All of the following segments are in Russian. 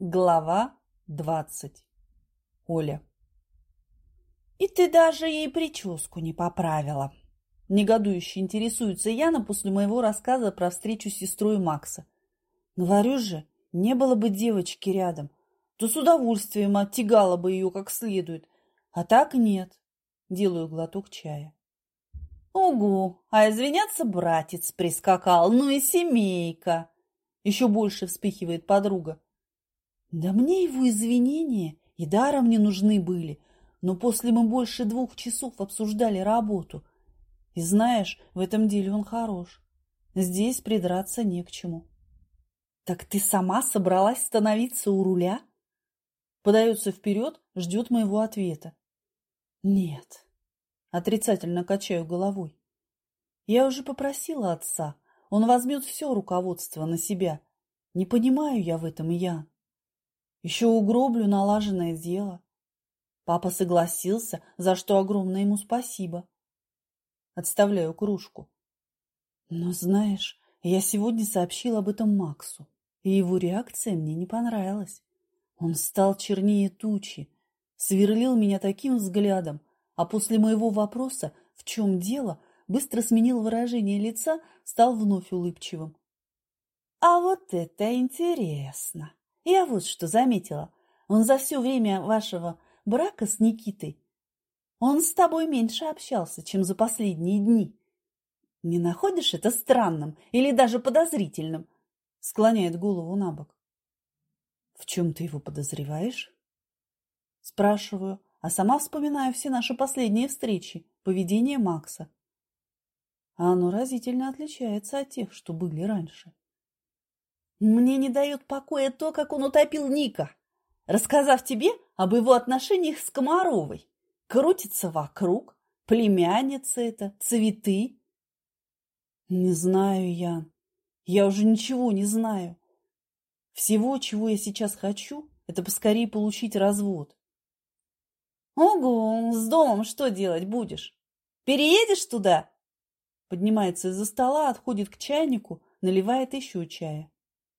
Глава двадцать. Оля. «И ты даже ей прическу не поправила!» Негодующе интересуется Яна после моего рассказа про встречу с сестрой Макса. Говорю же, не было бы девочки рядом, то с удовольствием оттягала бы ее как следует. А так нет. Делаю глоток чая. Угу, а извиняться братец прискакал, ну и семейка. Еще больше вспыхивает подруга. Да мне его извинения и даром не нужны были, но после мы больше двух часов обсуждали работу. И знаешь, в этом деле он хорош. Здесь придраться не к чему. Так ты сама собралась становиться у руля? Подается вперед, ждет моего ответа. Нет. Отрицательно качаю головой. Я уже попросила отца. Он возьмет все руководство на себя. Не понимаю я в этом, Ян. Еще угроблю налаженное дело. Папа согласился, за что огромное ему спасибо. Отставляю кружку. Но знаешь, я сегодня сообщил об этом Максу, и его реакция мне не понравилась. Он стал чернее тучи, сверлил меня таким взглядом, а после моего вопроса «в чем дело?» быстро сменил выражение лица, стал вновь улыбчивым. «А вот это интересно!» Я вот что заметила. Он за все время вашего брака с Никитой, он с тобой меньше общался, чем за последние дни. Не находишь это странным или даже подозрительным? Склоняет голову на бок. В чем ты его подозреваешь? Спрашиваю, а сама вспоминаю все наши последние встречи, поведение Макса. А оно разительно отличается от тех, что были раньше. Мне не дает покоя то, как он утопил Ника, рассказав тебе об его отношениях с Комаровой. Крутится вокруг, племянница это, цветы. Не знаю, Ян, я уже ничего не знаю. Всего, чего я сейчас хочу, это поскорее получить развод. Ого, с домом что делать будешь? Переедешь туда? Поднимается из-за стола, отходит к чайнику, наливает еще чая.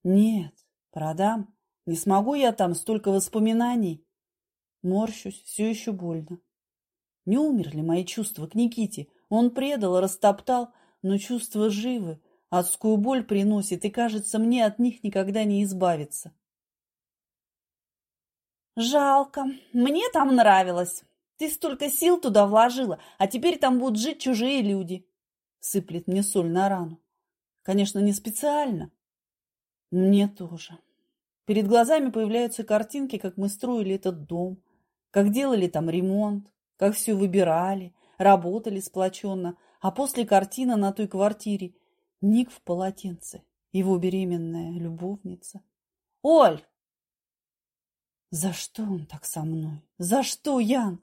Нет, продам. Не смогу я там столько воспоминаний. Морщусь, все еще больно. Не умерли мои чувства к Никите. Он предал, растоптал, но чувства живы. Адскую боль приносит, и, кажется, мне от них никогда не избавиться. Жалко. Мне там нравилось. Ты столько сил туда вложила, а теперь там будут жить чужие люди. Сыплет мне соль на рану. Конечно, не специально. Мне тоже. Перед глазами появляются картинки, как мы строили этот дом, как делали там ремонт, как все выбирали, работали сплоченно, а после картина на той квартире Ник в полотенце, его беременная любовница. «Оль!» За что он так со мной? За что, Ян?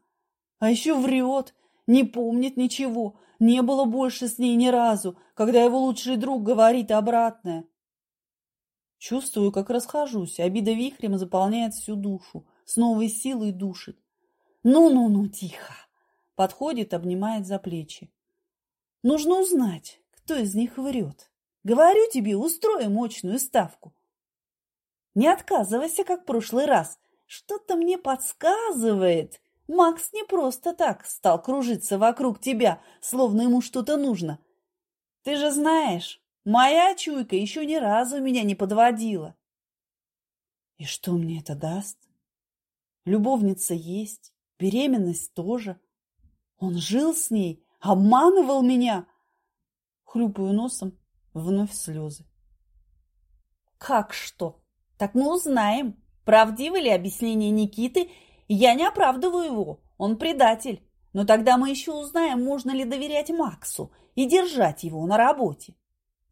А еще врет, не помнит ничего, не было больше с ней ни разу, когда его лучший друг говорит обратное. Чувствую, как расхожусь, обида вихрем заполняет всю душу, с новой силой душит. Ну-ну-ну, тихо. Подходит, обнимает за плечи. Нужно узнать, кто из них врет. Говорю тебе, устрою мощную ставку. Не отказывайся, как в прошлый раз. Что-то мне подсказывает. Макс не просто так стал кружиться вокруг тебя, словно ему что-то нужно. Ты же знаешь, Моя чуйка еще ни разу меня не подводила. И что мне это даст? Любовница есть, беременность тоже. Он жил с ней, обманывал меня. Хлюпаю носом, вновь слезы. Как что? Так мы узнаем, правдивы ли объяснения Никиты. Я не оправдываю его, он предатель. Но тогда мы еще узнаем, можно ли доверять Максу и держать его на работе.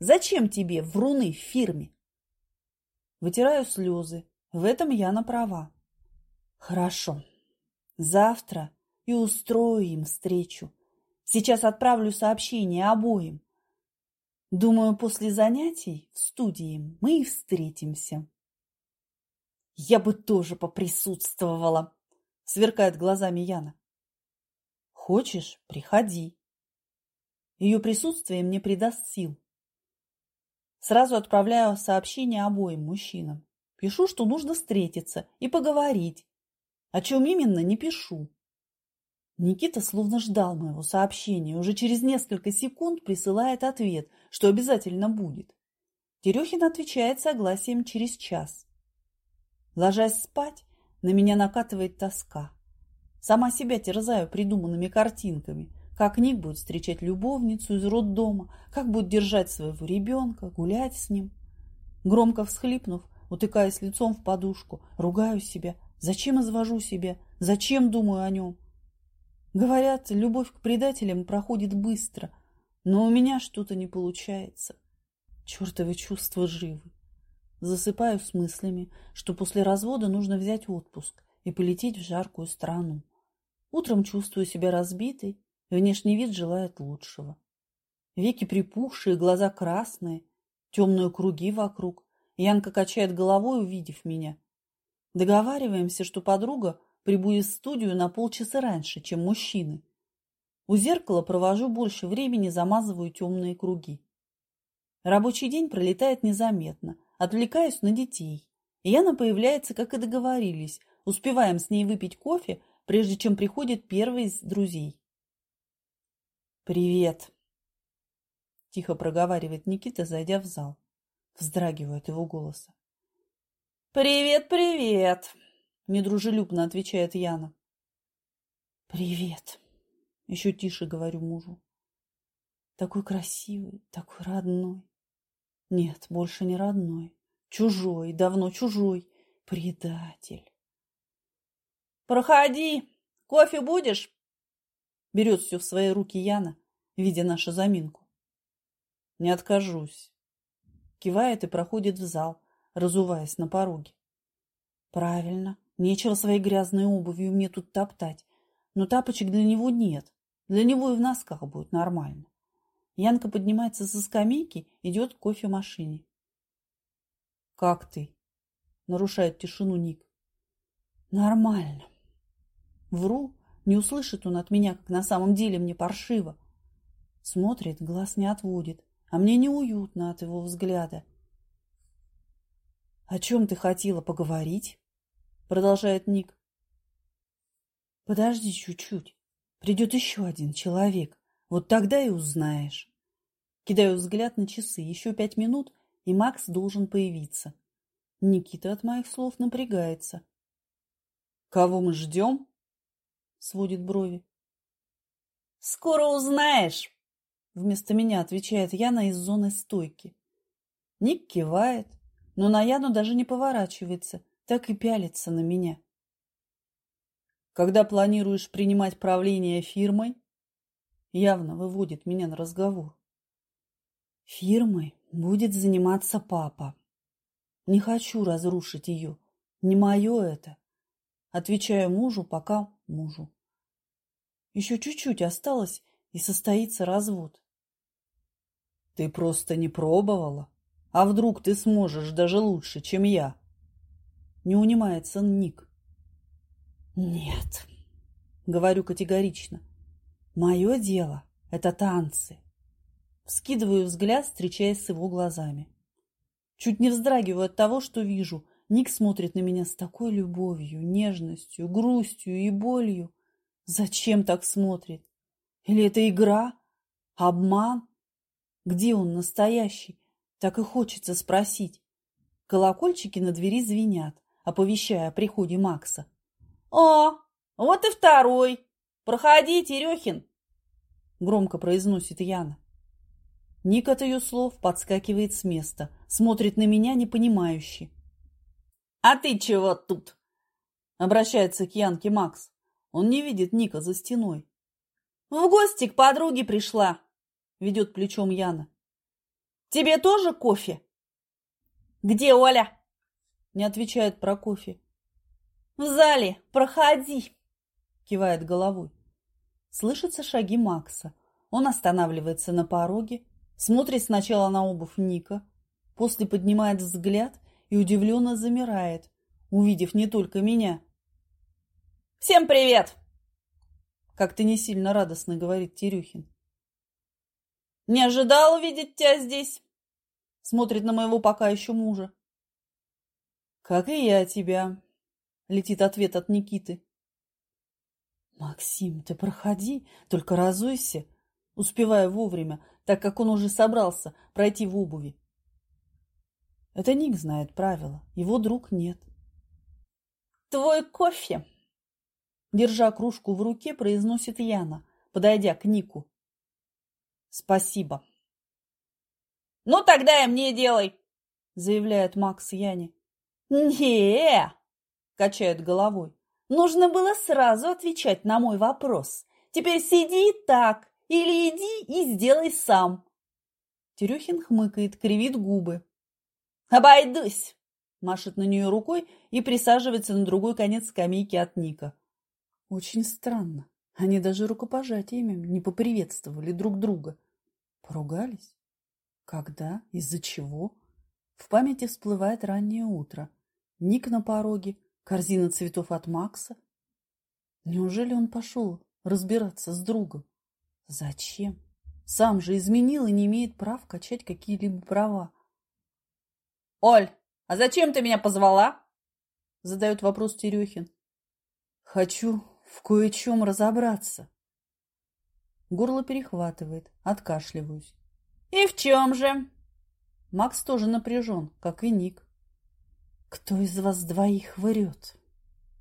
Зачем тебе вруны в фирме? Вытираю слезы. В этом я на права. Хорошо. Завтра и устрою им встречу. Сейчас отправлю сообщение обоим. Думаю, после занятий в студии мы и встретимся. Я бы тоже поприсутствовала, сверкает глазами Яна. Хочешь, приходи. Ее присутствие мне придаст сил. Сразу отправляю сообщение обоим мужчинам. Пишу, что нужно встретиться и поговорить. О чем именно, не пишу. Никита словно ждал моего сообщения. Уже через несколько секунд присылает ответ, что обязательно будет. Терехин отвечает согласием через час. Ложась спать, на меня накатывает тоска. Сама себя терзаю придуманными картинками. Как Ник будет встречать любовницу из роддома, как будет держать своего ребенка, гулять с ним. Громко всхлипнув, утыкаясь лицом в подушку, ругаю себя. Зачем извожу себя? Зачем думаю о нем? Говорят, любовь к предателям проходит быстро, но у меня что-то не получается. Чертовы чувства живы. Засыпаю с мыслями, что после развода нужно взять отпуск и полететь в жаркую страну. Утром чувствую себя разбитой, внешний вид желает лучшего. Веки припухшие, глаза красные, темные круги вокруг. Янка качает головой, увидев меня. Договариваемся, что подруга прибудет в студию на полчаса раньше, чем мужчины. У зеркала провожу больше времени, замазываю темные круги. Рабочий день пролетает незаметно, отвлекаюсь на детей. Яна появляется, как и договорились. Успеваем с ней выпить кофе, прежде чем приходит первый из друзей. «Привет!» – тихо проговаривает Никита, зайдя в зал. Вздрагиваю его голоса. «Привет, привет!» – недружелюбно отвечает Яна. «Привет!» – еще тише говорю мужу. «Такой красивый, такой родной!» Нет, больше не родной. Чужой, давно чужой. Предатель. «Проходи! Кофе будешь?» Берет все в свои руки Яна, видя нашу заминку. «Не откажусь». Кивает и проходит в зал, разуваясь на пороге. «Правильно. Нечего своей грязной обувью мне тут топтать. Но тапочек для него нет. Для него и в носках будет нормально. Янка поднимается со скамейки, идет к кофемашине. «Как ты?» – нарушает тишину Ник. «Нормально». Вру, не услышит он от меня, как на самом деле мне паршиво. Смотрит, глаз не отводит, а мне неуютно от его взгляда. «О чем ты хотела поговорить?» – продолжает Ник. «Подожди чуть-чуть. Придет еще один человек. Вот тогда и узнаешь». Кидаю взгляд на часы. Еще пять минут, и Макс должен появиться. Никита от моих слов напрягается. «Кого мы ждем?» — сводит брови. «Скоро узнаешь!» — вместо меня отвечает Яна из зоны стойки. Ник кивает, но на Яну даже не поворачивается, так и пялится на меня. «Когда планируешь принимать правление фирмой?» Явно выводит меня на разговор. Фирмой будет заниматься папа. Не хочу разрушить ее. Не мое это. Отвечаю мужу, пока мужу. Еще чуть-чуть осталось, и состоится развод. Ты просто не пробовала? А вдруг ты сможешь даже лучше, чем я? Не унимается Ник. Нет, говорю категорично. Мое дело – это танцы. Скидываю взгляд, встречаясь с его глазами. Чуть не вздрагиваю от того, что вижу. Ник смотрит на меня с такой любовью, нежностью, грустью и болью. Зачем так смотрит? Или это игра? Обман? Где он настоящий? Так и хочется спросить. Колокольчики на двери звенят, оповещая о приходе Макса. «О, вот и второй! Проходи, Терехин!» Громко произносит Яна. Ник от ее слов подскакивает с места, смотрит на меня непонимающе. «А ты чего тут?» Обращается к Янке Макс. Он не видит Ника за стеной. «В гости к подруге пришла», — ведет плечом Яна. «Тебе тоже кофе?» «Где Оля?» — не отвечает про кофе. «В зале, проходи», — кивает головой. Слышатся шаги Макса. Он останавливается на пороге, Смотрит сначала на обувь Ника, после поднимает взгляд и удивленно замирает, увидев не только меня. «Всем привет!» Как-то не сильно радостно говорит Терюхин. «Не ожидал увидеть тебя здесь!» Смотрит на моего пока еще мужа. «Как и я тебя», — летит ответ от Никиты. «Максим, ты проходи, только разуйся», успевая вовремя, так как он уже собрался пройти в обуви. Это Ник знает правила, его друг нет. «Твой кофе!» Держа кружку в руке, произносит Яна, подойдя к Нику. «Спасибо». «Ну, тогда и мне делай!» заявляет Макс Яне. не качает головой. «Нужно было сразу отвечать на мой вопрос. Теперь сиди так, или иди и сделай сам». Терехин хмыкает, кривит губы. «Обойдусь!» Машет на нее рукой и присаживается на другой конец скамейки от Ника. Очень странно. Они даже рукопожатиями не поприветствовали друг друга. Поругались? Когда? Из-за чего? В памяти всплывает раннее утро. Ник на пороге, корзина цветов от Макса. Неужели он пошел разбираться с другом? Зачем? Сам же изменил и не имеет прав качать какие-либо права. «Оль, а зачем ты меня позвала?» Задает вопрос Терехин. «Хочу в кое-чем разобраться». Горло перехватывает, откашливаюсь. «И в чем же?» Макс тоже напряжен, как и Ник. «Кто из вас двоих врет?»